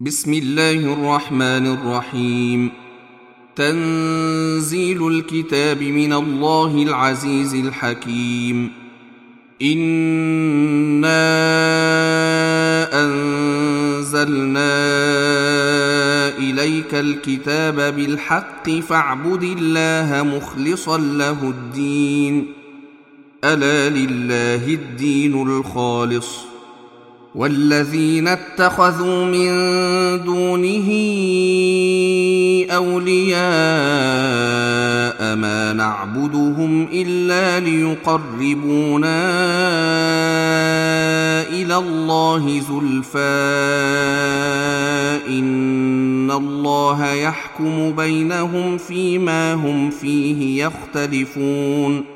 بسم الله الرحمن الرحيم. تنزيل الكتاب من الله العزيز الحكيم. انا انزلنا اليك الكتاب بالحق فاعبد الله مخلصا له الدين. الا لله الدين الخالص. والذين اتخذوا من دونه أولياء ما نعبدهم إلا ليقربونا إلى الله زلفى إن الله يحكم بينهم فيما هم فيه يختلفون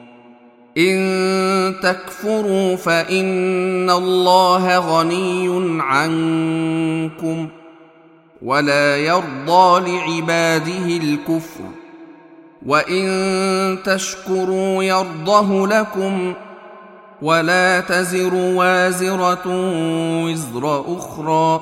إن تكفروا فإن الله غني عنكم ولا يرضى لعباده الكفر وإن تشكروا يرضه لكم ولا تزر وازرة وزر أخرى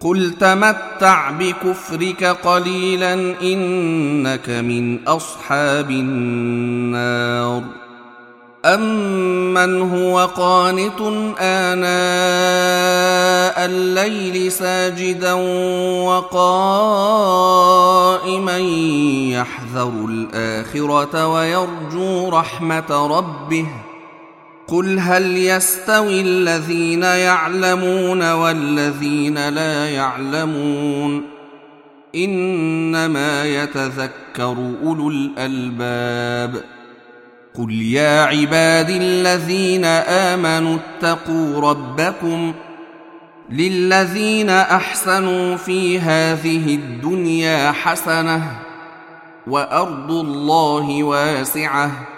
قل تمتع بكفرك قليلا انك من اصحاب النار امن هو قانت اناء الليل ساجدا وقائما يحذر الاخره ويرجو رحمه ربه قل هل يستوي الذين يعلمون والذين لا يعلمون انما يتذكر اولو الالباب قل يا عبادي الذين امنوا اتقوا ربكم للذين احسنوا في هذه الدنيا حسنه وارض الله واسعه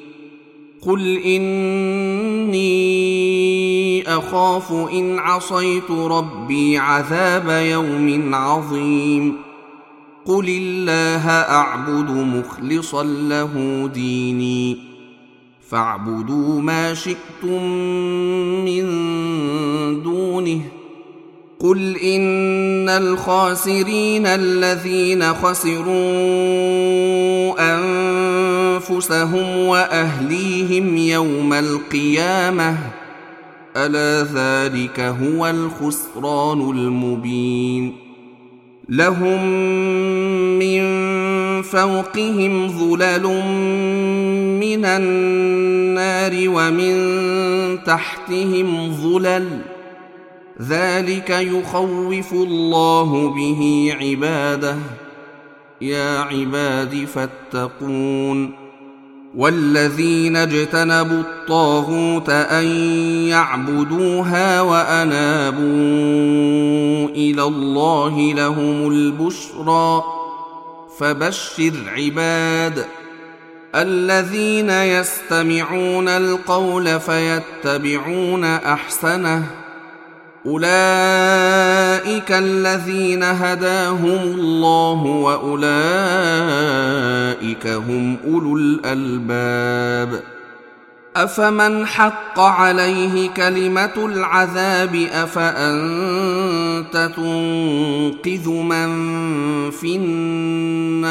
قل اني اخاف ان عصيت ربي عذاب يوم عظيم قل الله اعبد مخلصا له ديني فاعبدوا ما شئتم من دونه قل ان الخاسرين الذين خسروا أنفسهم وأهليهم يوم القيامة. ألا ذلك هو الخسران المبين. لهم من فوقهم ظلل من النار ومن تحتهم ظلل. ذلك يخوف الله به عباده. يا عباد فاتقون. والذين اجتنبوا الطاغوت ان يعبدوها وانابوا إلى الله لهم البشرى فبشر عباد الذين يستمعون القول فيتبعون احسنه اولئك الذين هداهم الله واولئك هم اولو الالباب افمن حق عليه كلمه العذاب افانت تنقذ من في النار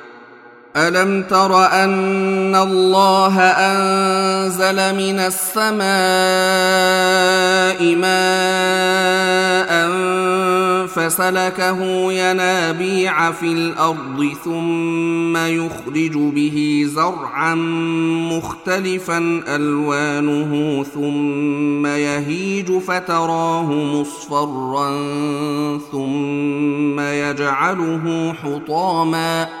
ألم تر أن الله أنزل من السماء ماء فسلكه ينابيع في الأرض ثم يخرج به زرعا مختلفا ألوانه ثم يهيج فتراه مصفرا ثم يجعله حطاما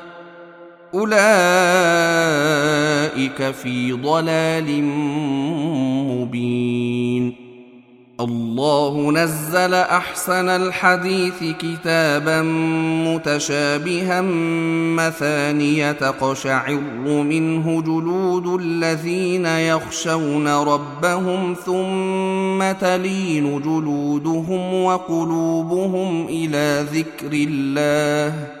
اولئك في ضلال مبين الله نزل احسن الحديث كتابا متشابها مثانية تقشعر منه جلود الذين يخشون ربهم ثم تلين جلودهم وقلوبهم إلى ذكر الله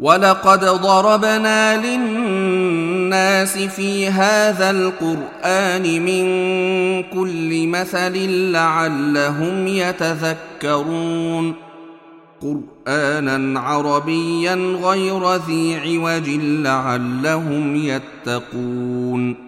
ولقد ضربنا للناس في هذا القران من كل مثل لعلهم يتذكرون قرانا عربيا غير ذي عوج لعلهم يتقون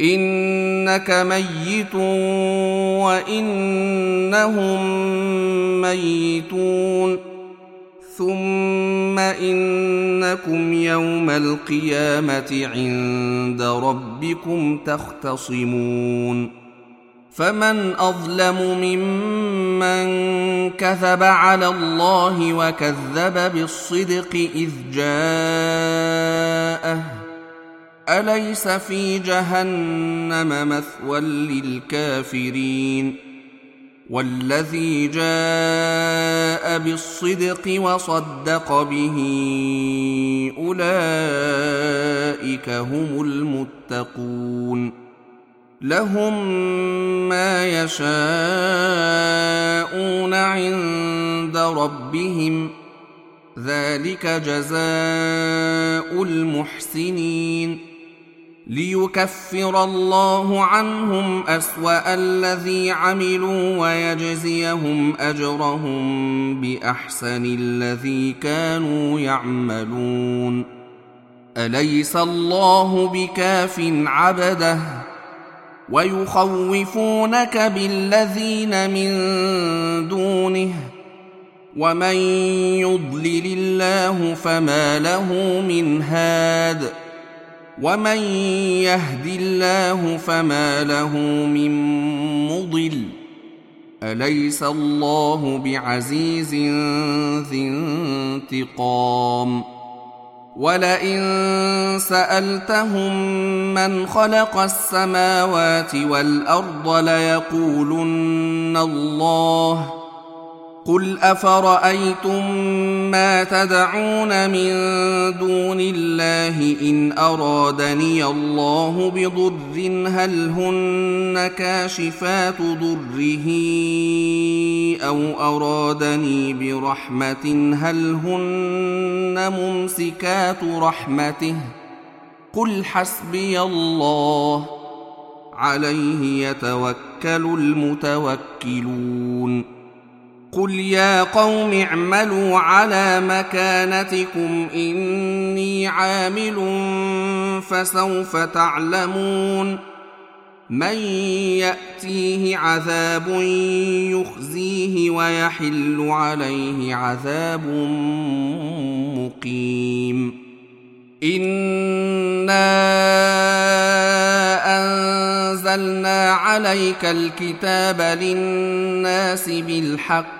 إنك ميت وإنهم ميتون ثم إنكم يوم القيامة عند ربكم تختصمون فمن أظلم ممن كذب على الله وكذب بالصدق إذ جاءه أليس في جهنم مثوى للكافرين؟ والذي جاء بالصدق وصدق به أولئك هم المتقون. لهم ما يشاءون عند ربهم ذلك جزاء المحسنين. ليكفر الله عنهم أسوأ الذي عملوا ويجزيهم أجرهم بأحسن الذي كانوا يعملون. أليس الله بكاف عبده؟ ويخوفونك بالذين من دونه. ومن يضلل الله فما له من هاد. ومن يهد الله فما له من مضل اليس الله بعزيز ذي انتقام ولئن سالتهم من خلق السماوات والارض ليقولن الله قل افرايتم ما تدعون من دون الله ان ارادني الله بضر هل هن كاشفات ضره أو ارادني برحمه هل هن ممسكات رحمته قل حسبي الله عليه يتوكل المتوكلون قل يا قوم اعملوا على مكانتكم اني عامل فسوف تعلمون من ياتيه عذاب يخزيه ويحل عليه عذاب مقيم انا انزلنا عليك الكتاب للناس بالحق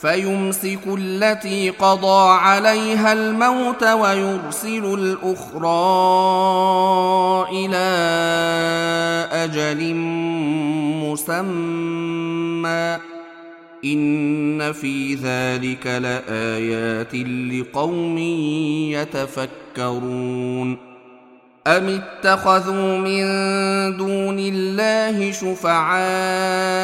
فيمسك التي قضى عليها الموت ويرسل الأخرى إلى أجل مسمى. إن في ذلك لآيات لقوم يتفكرون. أم اتخذوا من دون الله شفعاء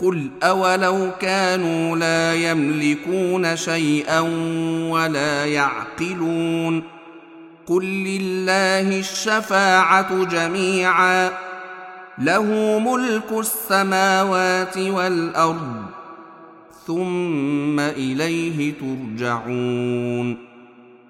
قل اولو كانوا لا يملكون شيئا ولا يعقلون قل لله الشفاعه جميعا له ملك السماوات والارض ثم اليه ترجعون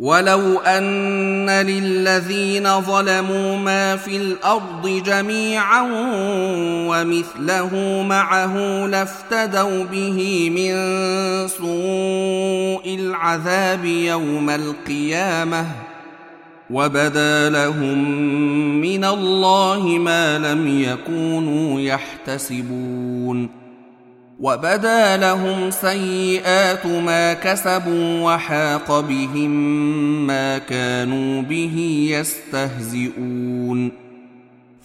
ولو ان للذين ظلموا ما في الأرض جميعا ومثله معه لافتدوا به من سوء العذاب يوم القيامه وبدا لهم من الله ما لم يكونوا يحتسبون وبدا لهم سيئات ما كسبوا وحاق بهم ما كانوا به يستهزئون.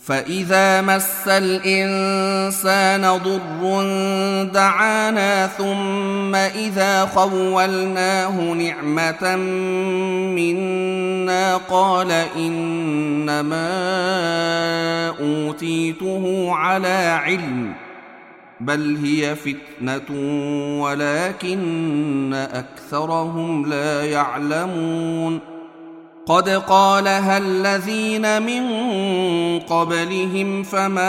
فإذا مس الإنسان ضر دعانا ثم إذا خولناه نعمة منا قال إنما أوتيته على علم. بل هي فتنة ولكن أكثرهم لا يعلمون. قد قالها الذين من قبلهم فما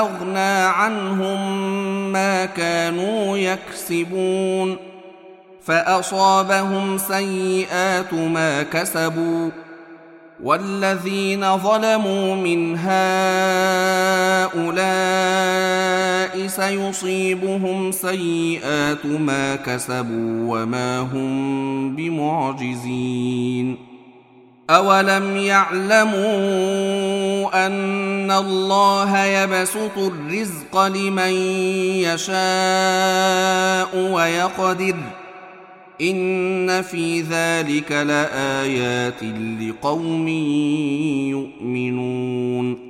أغنى عنهم ما كانوا يكسبون. فأصابهم سيئات ما كسبوا. والذين ظلموا من هؤلاء سيصيبهم سيئات ما كسبوا وما هم بمعجزين. اولم يعلموا ان الله يبسط الرزق لمن يشاء ويقدر ان في ذلك لايات لقوم يؤمنون.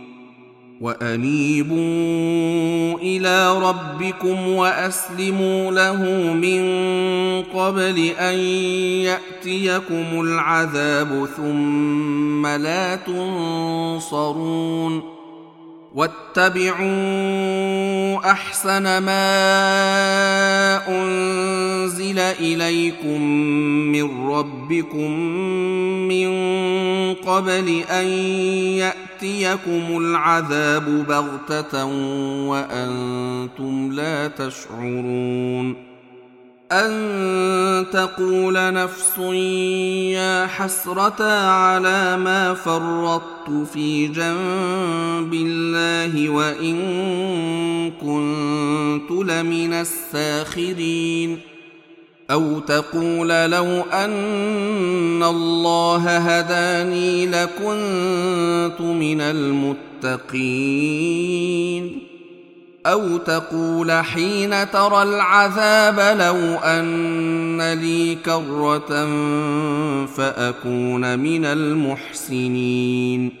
وانيبوا إلى ربكم واسلموا له من قبل ان ياتيكم العذاب ثم لا تنصرون واتبعوا احسن ما انزل اليكم من ربكم من قبل ان يأتيكم العذاب بغتة وأنتم لا تشعرون أن تقول نفس يا حسرة على ما فرطت في جنب الله وإن كنت لمن الساخرين أو تقول لو أن الله هداني لكنت من المتقين. أو تقول حين ترى العذاب لو أن لي كرة فأكون من المحسنين.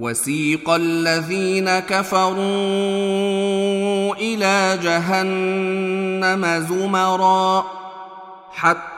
وسيق الذين كفروا إلى جهنم زمرا حتى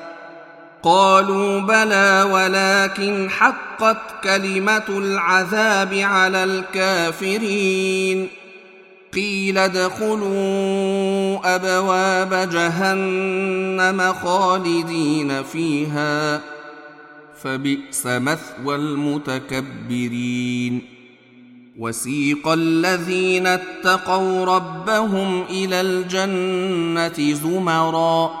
قالوا بلى ولكن حقت كلمة العذاب على الكافرين. قيل ادخلوا أبواب جهنم خالدين فيها. فبئس مثوى المتكبرين. وسيق الذين اتقوا ربهم إلى الجنة زمرًا.